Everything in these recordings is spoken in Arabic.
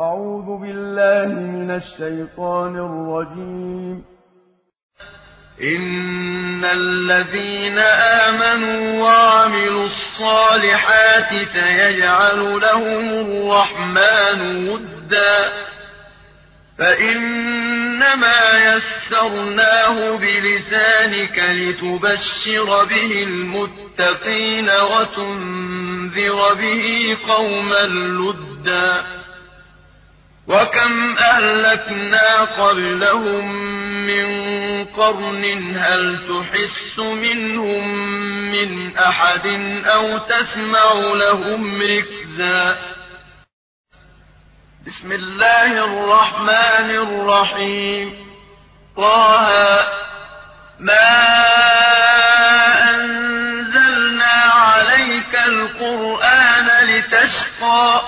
أعوذ بالله من الشيطان الرجيم. إن الذين آمنوا وعملوا الصالحات سيجعل لهم الرحمن ودا. فإنما يسرناه بلسانك لتبشر به المتقين وتنذر به قوما لدا. وكم أهلكنا قبلهم من قرن هل تحس منهم من أحد أو تسمع لهم ركزا؟ بسم الله الرحمن الرحيم. طه ما أنزلنا عليك القرآن لتشقى؟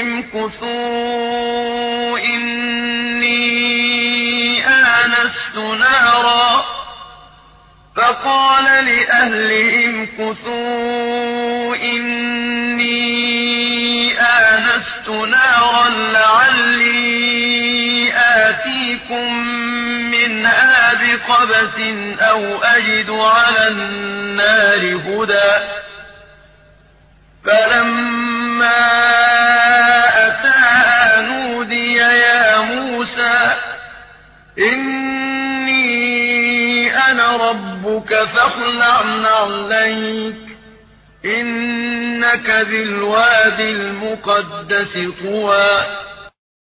كثوا إني آنست نارا فقال لأهلهم كثوا إني آنست نارا لعلي آتيكم منها بقبس أو أجد على النار هدى فلما إني أنا ربك فاخلع نعليك إنك بالوادي المقدس طوى